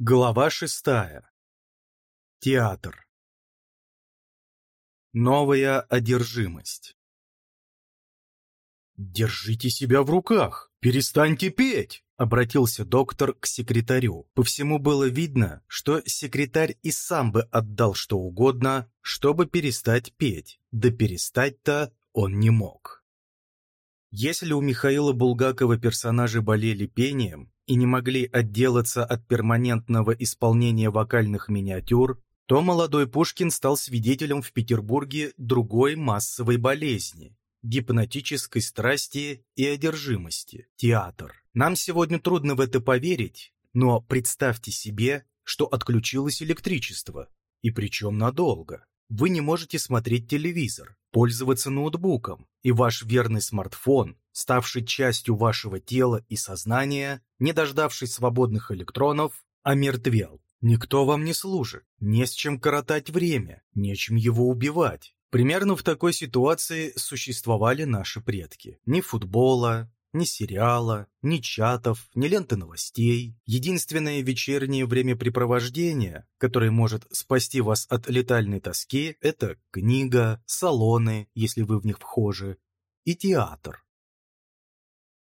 Глава шестая. Театр. Новая одержимость. «Держите себя в руках! Перестаньте петь!» — обратился доктор к секретарю. По всему было видно, что секретарь и сам бы отдал что угодно, чтобы перестать петь. Да перестать-то он не мог. Если у Михаила Булгакова персонажи болели пением, и не могли отделаться от перманентного исполнения вокальных миниатюр, то молодой Пушкин стал свидетелем в Петербурге другой массовой болезни – гипнотической страсти и одержимости – театр. Нам сегодня трудно в это поверить, но представьте себе, что отключилось электричество, и причем надолго. Вы не можете смотреть телевизор, пользоваться ноутбуком, и ваш верный смартфон, ставший частью вашего тела и сознания, не дождавшись свободных электронов, омертвел. Никто вам не служит, не с чем коротать время, нечем его убивать. Примерно в такой ситуации существовали наши предки. Ни футбола, ни сериала, ни чатов, ни ленты новостей. Единственное вечернее времяпрепровождение, которое может спасти вас от летальной тоски, это книга, салоны, если вы в них вхожи, и театр.